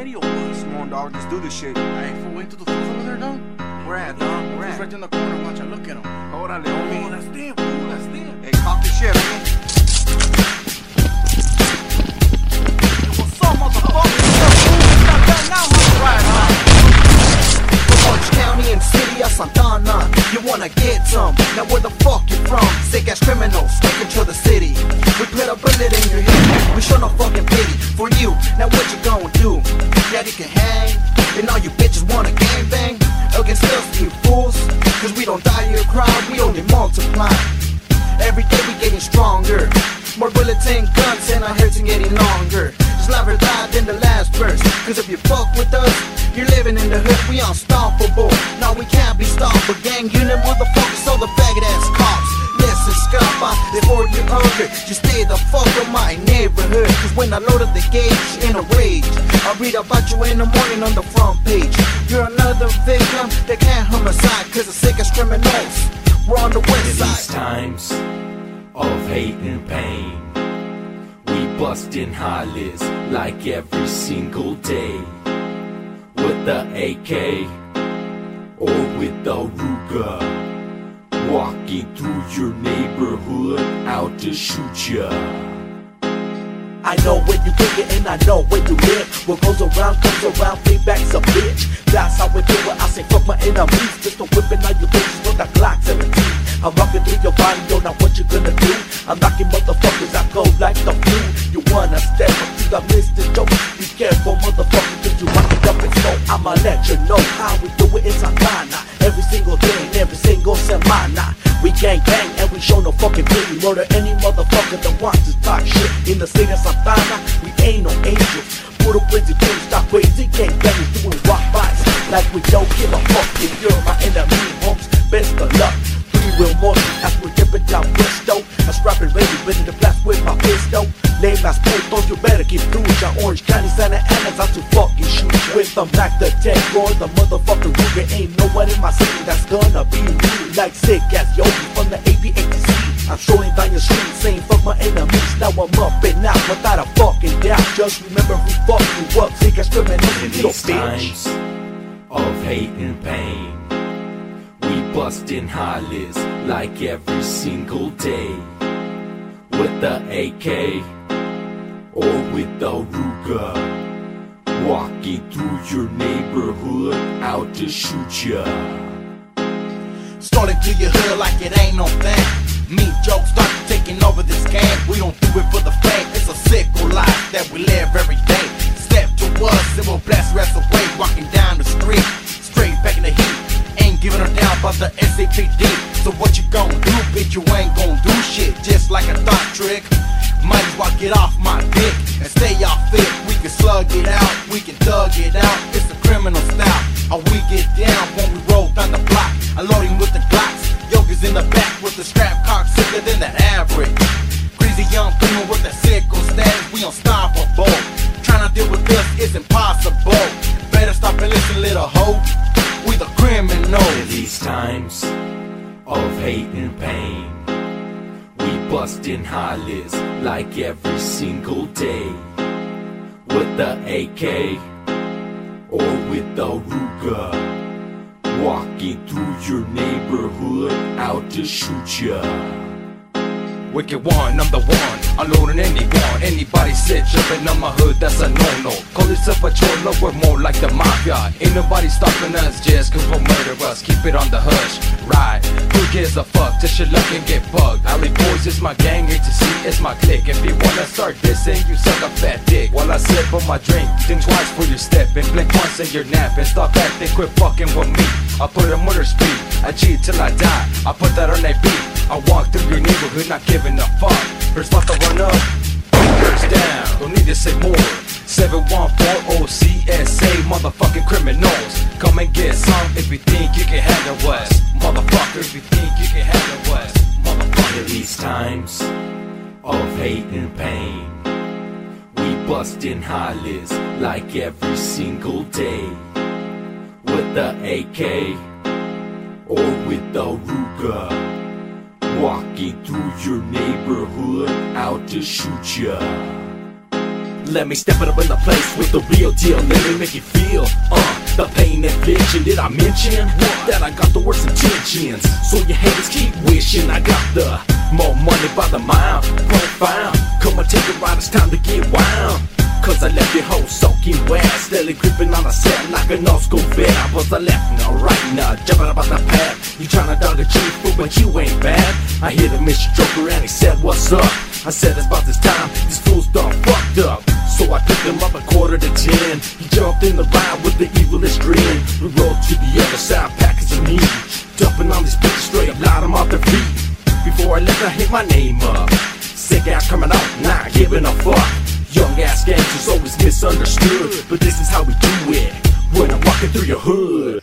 radio was. Come on, dog, let's do this shit. Hey, fool, wait till the fools over there, dog. Where at, dog? Where at? right in the corner. Watch out, look at them. Órale, Oh, homie. that's them, fool. That's them. Hey, cock your shit, man. You wanna get some? Now where the fuck you from? Sick ass criminals, stick control the city. We put a bullet in your head. We show no fucking pity for you. Now what you gonna do? Yeah, you can hang. And all you bitches wanna gang bang against us, you fools. Cause we don't die or cry, we only multiply. Every day we getting stronger. More bullets and guns and our hairs are getting longer. Just never die in the last verse. Cause if you fuck with us, you're living in the hood, we unstoppable. No, But gang unit motherfuckers, so the faggot ass cops. Listen, scapa, before you hunger, just stay the fuck out my neighborhood. Cause when I loaded the gauge in a rage, I'll read about you in the morning on the front page. You're another victim that can't homicide, cause the sickest criminals. We're on the west In these times of hate and pain, we bustin' hollies like every single day. With the AK or with the Ruger, walking through your neighborhood out to shoot ya. I know where you get it and I know where you live. What goes around comes around, feedback's a bitch. That's how we do it. I say fuck my enemies. just a whipping all you bitches with a Glock 17. I'm rocking through your body, yo. Now what you gonna do? I'm knocking motherfuckers out cold like the flu. You wanna step up to the Mr. Joe? Be careful, motherfucker, cause you rock it up and slow. I'ma let you know how we do it in Santana. Single day every single semana. We gang bang and we show no fucking pity. Murder any motherfucker that wants to talk shit. In the state of Santana, we ain't no angels. Puro crazy things, stop crazy gang bangers doing rock bites. Like we don't give a fuck if you're my enemy, homes. Best of luck. Free will motion as we're dipping down Bristol. I'm strapping ready, ready to blast with my pistol. Lame ass putos, you better keep doing your Orange County Santa Ana's out to fucking shoot you. With the Mac, the tech, or the motherfucking Ruger. Ain't no one in my city that's gonna be rude. Like sick ass Yogi from the APATC. I'm strolling down your street saying fuck my enemies. Now I'm up and out without a fucking doubt. Just remember who fucked you up. Sick ass criminal, In these bitch. times of hate and pain, we bustin' hollies like every single day. With the AK or the Ruger, walking through your neighborhood out to shoot ya. Starting to your hood like it ain't no thing. Me jokes start taking over this So what you gon' do, bitch? You ain't gon' do shit. Just like a thought trick. Might as well get off my dick and stay off it. We can slug it out, we can thug it out. It's a criminal style. How we get down when we roll down the block. Unloading with the Glocks. Yoga's in the back with the strap cock sicker than the average. Crazy young people with the sickle status, we unstoppable. Trying to deal with this is impossible. Better stop and listen, little hoe. We the In criminals. these times of hate and pain, we bustin' hollies like every single day. With the AK or with the Ruger, walking through your neighborhood out to shoot ya. Wicked one, I'm the one, unloading anyone. Anybody sit jumping on my hood, that's a no-no. Call yourself a cholo, we're more like the mafia. Ain't nobody stopping us just cause we'll murder us. Keep it on the hush, right? Who gives a fuck? Just your luck and get bugged. Alley boys it's my gang, A to C is my clique. If you wanna start dissing, you suck a fat dick. While I sip on my drink, think twice for your step and blink once and you're napping. Stop acting, quit fucking with me. I put a motor speed, I cheat till I die. I put that on that beat. I walk neighborhood, not giving a fuck. First spot to run up, first down. Don't need to say more. 714 OCSA, motherfucking criminals. Come and get some if you think you can handle us. Motherfucker, if you think you can handle us. Motherfucker. these times of hate and pain, we bustin' hollies like every single day. With the AK or with the Ruger, walking through your neighborhood out to shoot ya. Let me step it up in the place with the real deal. Let me make you feel uh, the pain and vision. Did I mention that I got the worst intentions? So your haters keep wishing I got the more money by the mile. Profound. Come on, take a ride. It's time to get wild. Cause I left your hoe soaking wet Steadily creeping on the set like an school vet I was the left, now now, jumping up on the path You tryna dog a cheap fool, but you ain't bad. I hit him, Mr. Joker, and he said, what's up? I said, it's about this time, these fools done fucked up. So I picked him up a quarter to ten. He jumped in the ride with the evilest grin. We rode to the other side, packers of meat. Dumping on these bitches straight, up, light them off their feet. Before I left, I hit my name up. Sick ass coming out, not giving a fuck. Young ass gangsters always misunderstood, but this is how we do it. When I'm walking through your hood.